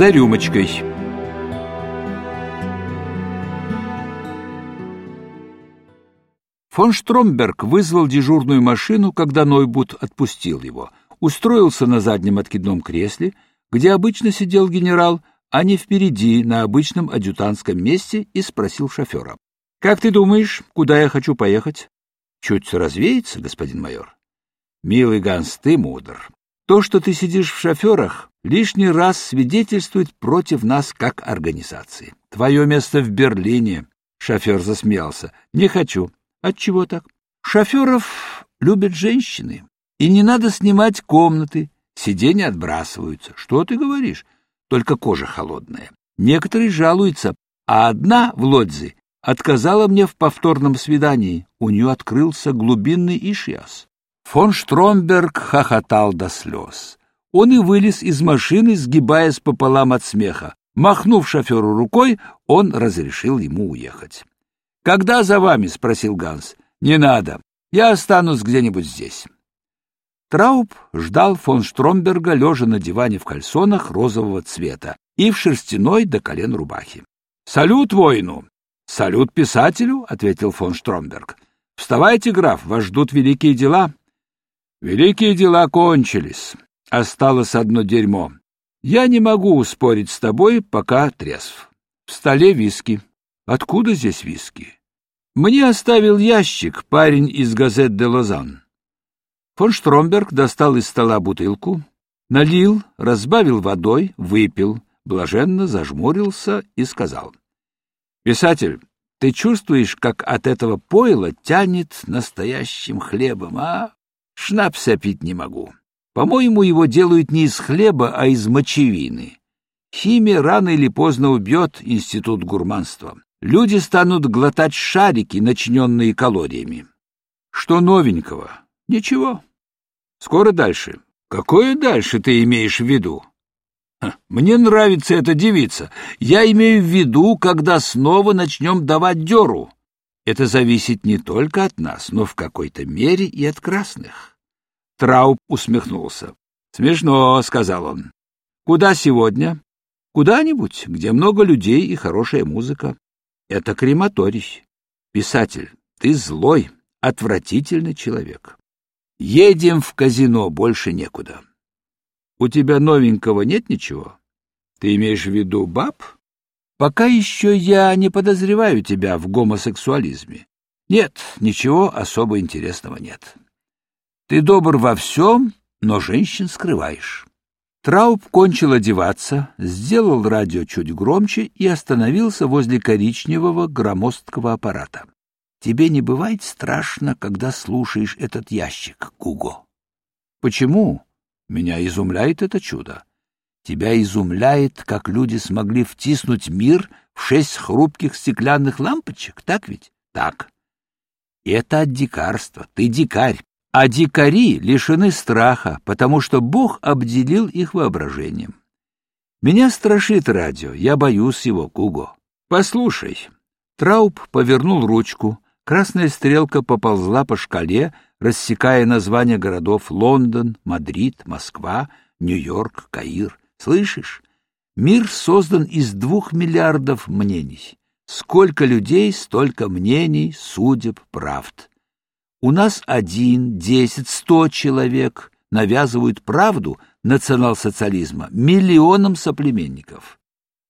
за рюмочкой. Фон Штромберг вызвал дежурную машину, когда Нойбут отпустил его. Устроился на заднем откидном кресле, где обычно сидел генерал, а не впереди, на обычном адъютантском месте, и спросил шофера. — Как ты думаешь, куда я хочу поехать? — Чуть развеется, господин майор. — Милый Ганс, ты мудр. То, что ты сидишь в шоферах, лишний раз свидетельствует против нас как организации. Твое место в Берлине. Шофер засмеялся. Не хочу. Отчего так? Шоферов любят женщины. И не надо снимать комнаты. Сиденья отбрасываются. Что ты говоришь? Только кожа холодная. Некоторые жалуются, а одна в Лодзе отказала мне в повторном свидании. У нее открылся глубинный ишиас. Фон Штромберг хохотал до слез. Он и вылез из машины, сгибаясь пополам от смеха. Махнув шоферу рукой, он разрешил ему уехать. «Когда за вами?» — спросил Ганс. «Не надо. Я останусь где-нибудь здесь». Трауб ждал фон Штромберга, лежа на диване в кальсонах розового цвета и в шерстяной до колен рубахе. «Салют воину!» «Салют писателю!» — ответил фон Штромберг. «Вставайте, граф, вас ждут великие дела». «Великие дела кончились. Осталось одно дерьмо. Я не могу спорить с тобой, пока трезв. В столе виски. Откуда здесь виски? Мне оставил ящик парень из газет «Де Лозан». Фон Штромберг достал из стола бутылку, налил, разбавил водой, выпил, блаженно зажмурился и сказал. — Писатель, ты чувствуешь, как от этого пойла тянет настоящим хлебом, а? Шнапса пить не могу. По-моему, его делают не из хлеба, а из мочевины. Химия рано или поздно убьет институт гурманства люди станут глотать шарики, начиненные калориями. Что новенького? Ничего. Скоро дальше. Какое дальше ты имеешь в виду? Мне нравится эта девица. Я имею в виду, когда снова начнем давать дёру. Это зависит не только от нас, но в какой-то мере и от красных. Трауб усмехнулся. Смешно, сказал он. Куда сегодня? Куда-нибудь, где много людей и хорошая музыка. Это крематорий. Писатель, ты злой, отвратительный человек. Едем в казино, больше некуда. У тебя новенького нет ничего? Ты имеешь в виду баб? Пока еще я не подозреваю тебя в гомосексуализме. Нет, ничего особо интересного нет. Ты добр во всем, но женщин скрываешь. Трауб кончил одеваться, сделал радио чуть громче и остановился возле коричневого громоздкого аппарата. Тебе не бывает страшно, когда слушаешь этот ящик, Гуго? Почему? Меня изумляет это чудо. Тебя изумляет, как люди смогли втиснуть мир в шесть хрупких стеклянных лампочек, так ведь? Так. Это от дикарства. Ты дикарь. А дикари лишены страха, потому что Бог обделил их воображением. Меня страшит радио, я боюсь его, Куго. Послушай. Трауб повернул ручку, красная стрелка поползла по шкале, рассекая названия городов Лондон, Мадрид, Москва, Нью-Йорк, Каир. Слышишь? Мир создан из двух миллиардов мнений. Сколько людей, столько мнений, судеб, правд. У нас один, десять, сто человек навязывают правду национал-социализма миллионам соплеменников.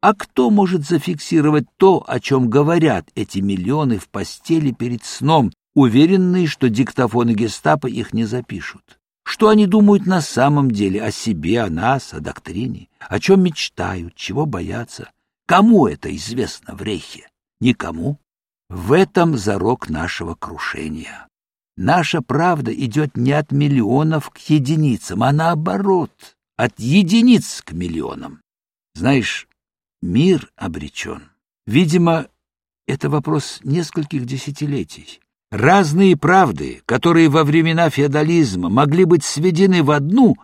А кто может зафиксировать то, о чем говорят эти миллионы в постели перед сном, уверенные, что диктофоны гестапо их не запишут? Что они думают на самом деле о себе, о нас, о доктрине? О чем мечтают, чего боятся? Кому это известно в Рейхе? Никому. В этом зарок нашего крушения. Наша правда идет не от миллионов к единицам, а наоборот, от единиц к миллионам. Знаешь, мир обречен. Видимо, это вопрос нескольких десятилетий. Разные правды, которые во времена феодализма могли быть сведены в одну,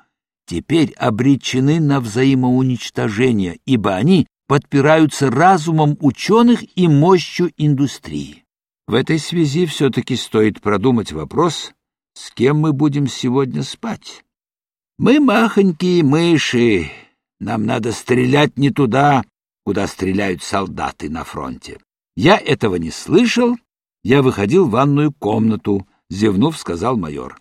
теперь обречены на взаимоуничтожение, ибо они подпираются разумом ученых и мощью индустрии. В этой связи все-таки стоит продумать вопрос, с кем мы будем сегодня спать. Мы махонькие мыши, нам надо стрелять не туда, куда стреляют солдаты на фронте. Я этого не слышал. Я выходил в ванную комнату, зевнув, сказал майор.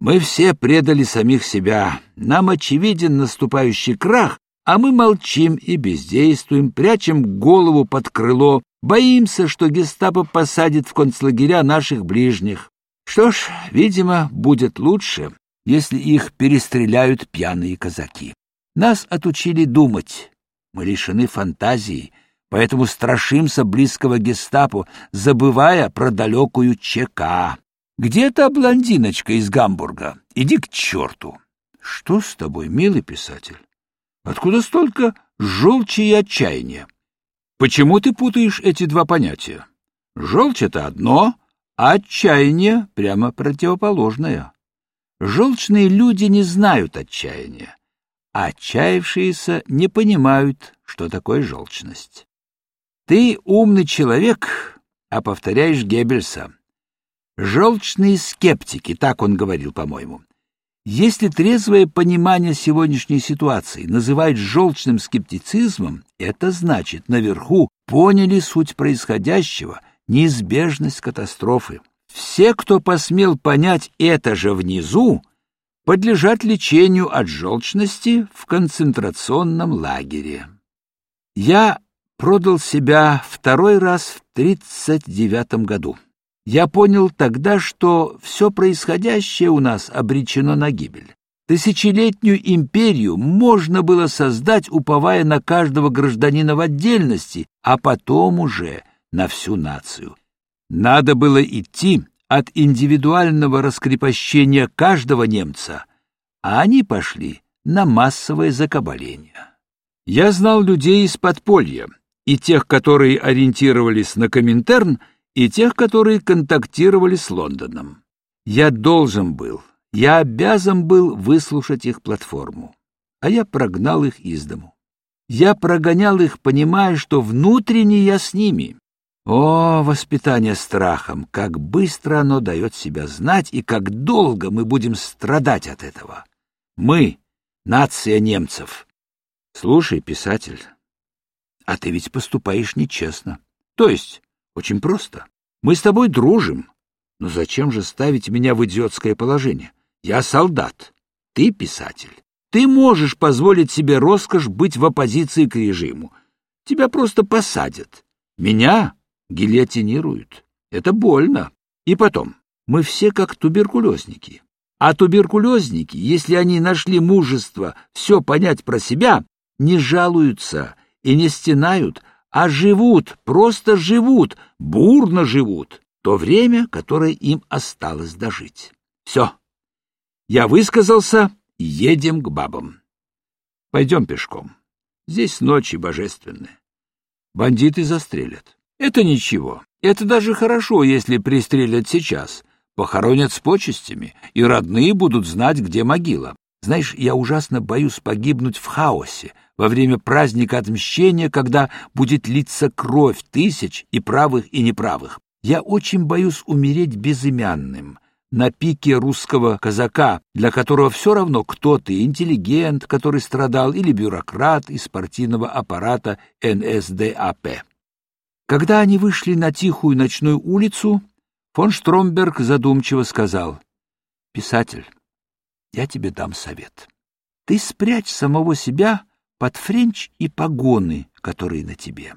Мы все предали самих себя. Нам очевиден наступающий крах, а мы молчим и бездействуем, прячем голову под крыло, боимся, что гестапо посадит в концлагеря наших ближних. Что ж, видимо, будет лучше, если их перестреляют пьяные казаки. Нас отучили думать. Мы лишены фантазии, поэтому страшимся близкого гестапо, забывая про далекую ЧК. Где та блондиночка из Гамбурга? Иди к черту! Что с тобой, милый писатель? Откуда столько желчи и отчаяния? Почему ты путаешь эти два понятия? Желчь — это одно, а отчаяние — прямо противоположное. Желчные люди не знают отчаяния, а отчаявшиеся не понимают, что такое желчность. Ты умный человек, а повторяешь Геббельса. Желчные скептики, так он говорил, по-моему. Если трезвое понимание сегодняшней ситуации называют желчным скептицизмом, это значит, наверху поняли суть происходящего, неизбежность катастрофы. Все, кто посмел понять это же внизу, подлежат лечению от желчности в концентрационном лагере. Я продал себя второй раз в 39 году. Я понял тогда, что все происходящее у нас обречено на гибель. Тысячелетнюю империю можно было создать, уповая на каждого гражданина в отдельности, а потом уже на всю нацию. Надо было идти от индивидуального раскрепощения каждого немца, а они пошли на массовое закабаление. Я знал людей из подполья, и тех, которые ориентировались на Коминтерн, и тех, которые контактировали с Лондоном. Я должен был, я обязан был выслушать их платформу, а я прогнал их из дому. Я прогонял их, понимая, что внутренне я с ними, о, воспитание страхом, как быстро оно дает себя знать и как долго мы будем страдать от этого. Мы — нация немцев. Слушай, писатель, а ты ведь поступаешь нечестно. То есть, очень просто. Мы с тобой дружим. Но зачем же ставить меня в идиотское положение? Я солдат. Ты писатель. Ты можешь позволить себе роскошь быть в оппозиции к режиму. Тебя просто посадят. Меня гильотинируют. Это больно. И потом, мы все как туберкулезники. А туберкулезники, если они нашли мужество все понять про себя, не жалуются и не стенают, а живут, просто живут, бурно живут, то время, которое им осталось дожить. Все. Я высказался, едем к бабам. Пойдем пешком. Здесь ночи божественные. Бандиты застрелят. Это ничего. Это даже хорошо, если пристрелят сейчас. Похоронят с почестями, и родные будут знать, где могила. Знаешь, я ужасно боюсь погибнуть в хаосе, во время праздника отмщения, когда будет литься кровь тысяч и правых, и неправых. Я очень боюсь умереть безымянным, на пике русского казака, для которого все равно, кто ты, интеллигент, который страдал, или бюрократ из партийного аппарата НСДАП. Когда они вышли на тихую ночную улицу, фон Штромберг задумчиво сказал, «Писатель, я тебе дам совет. Ты спрячь самого себя под френч и погоны, которые на тебе.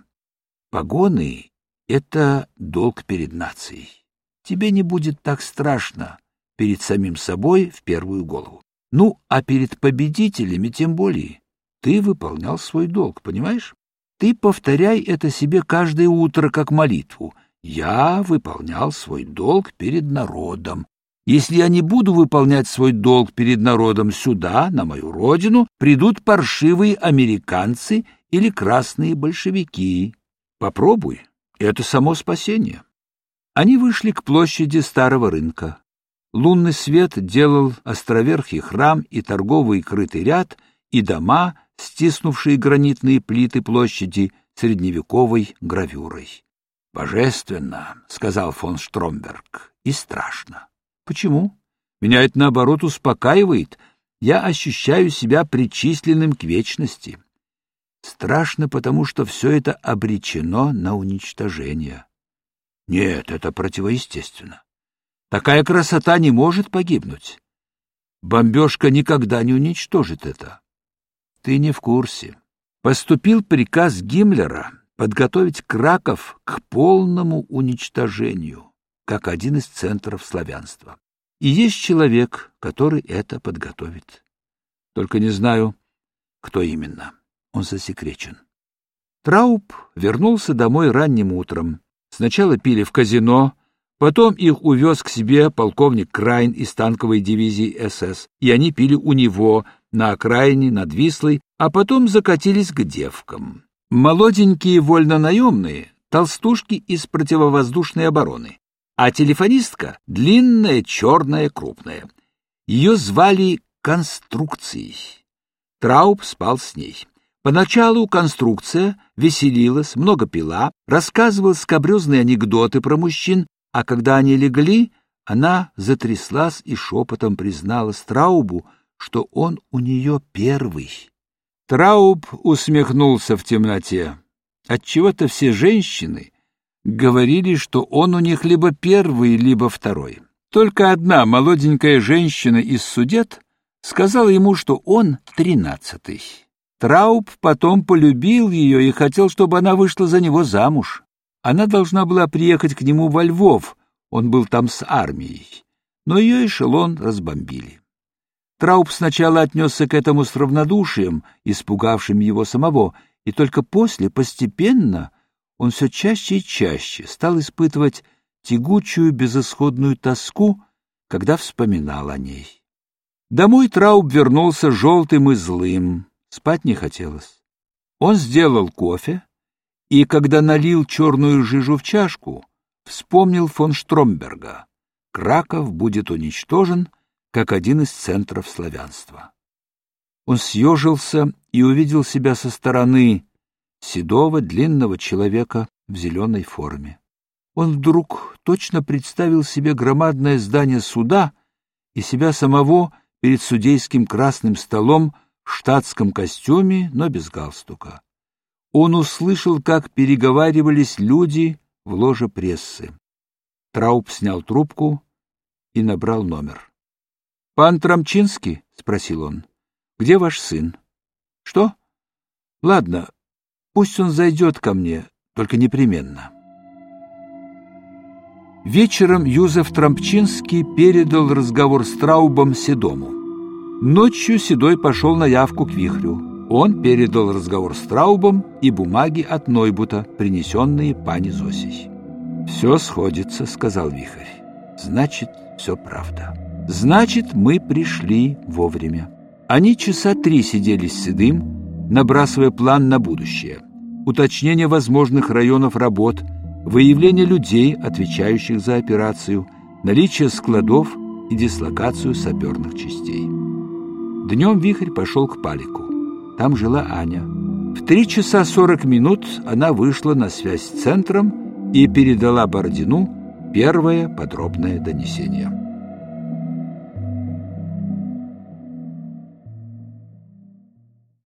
Погоны — это долг перед нацией. Тебе не будет так страшно перед самим собой в первую голову. Ну, а перед победителями тем более. Ты выполнял свой долг, понимаешь? Ты повторяй это себе каждое утро как молитву. Я выполнял свой долг перед народом. Если я не буду выполнять свой долг перед народом сюда, на мою родину, придут паршивые американцы или красные большевики. Попробуй, это само спасение. Они вышли к площади старого рынка. Лунный свет делал островерхий храм и торговый крытый ряд, и дома, стиснувшие гранитные плиты площади средневековой гравюрой. «Божественно», — сказал фон Штромберг, — «и страшно». «Почему?» «Меня это, наоборот, успокаивает. я ощущаю себя причисленным к вечности. Страшно, потому что все это обречено на уничтожение. Нет, это противоестественно. Такая красота не может погибнуть. Бомбежка никогда не уничтожит это. Ты не в курсе. Поступил приказ Гиммлера подготовить Краков к полному уничтожению, как один из центров славянства. И есть человек, который это подготовит. Только не знаю, кто именно. Он засекречен. Трауб вернулся домой ранним утром. Сначала пили в казино, потом их увез к себе полковник Крайн из танковой дивизии СС, и они пили у него на окраине над Вислой, а потом закатились к девкам. Молоденькие вольнонаемные, толстушки из противовоздушной обороны, а телефонистка — длинная, черная, крупная. Ее звали Конструкцией. Трауб спал с ней. Поначалу конструкция веселилась, много пила, рассказывала скобрезные анекдоты про мужчин, а когда они легли, она затряслась и шепотом призналась Траубу, что он у нее первый. Трауб усмехнулся в темноте. Отчего-то все женщины говорили, что он у них либо первый, либо второй. Только одна молоденькая женщина из судет сказала ему, что он тринадцатый. Трауб потом полюбил ее и хотел, чтобы она вышла за него замуж. Она должна была приехать к нему во Львов, он был там с армией, но ее эшелон разбомбили. Трауб сначала отнесся к этому с равнодушием, испугавшим его самого, и только после, постепенно, он все чаще и чаще стал испытывать тягучую безысходную тоску, когда вспоминал о ней. Домой Трауб вернулся желтым и злым, спать не хотелось. Он сделал кофе, и, когда налил черную жижу в чашку, вспомнил фон Штромберга. Краков будет уничтожен, как один из центров славянства. Он съежился и увидел себя со стороны седого, длинного человека в зеленой форме. Он вдруг точно представил себе громадное здание суда и себя самого перед судейским красным столом в штатском костюме, но без галстука. Он услышал, как переговаривались люди в ложе прессы. Трауб снял трубку и набрал номер. — Пан Трамчинский? — спросил он. — Где ваш сын? — Что? — Ладно, пусть он зайдет ко мне, только непременно. Вечером Юзеф Трампчинский передал разговор с Траубом Седому. Ночью Седой пошел на явку к Вихрю. Он передал разговор с Траубом и бумаги от Нойбута, принесенные пани Зосей. «Все сходится», — сказал Вихрь. «Значит, все правда. Значит, мы пришли вовремя». Они часа три сидели с Седым, набрасывая план на будущее. Уточнение возможных районов работ — выявление людей, отвечающих за операцию, наличие складов и дислокацию саперных частей. Днем Вихрь пошел к Палику. Там жила Аня. В три часа сорок минут она вышла на связь с центром и передала Бородину первое подробное донесение.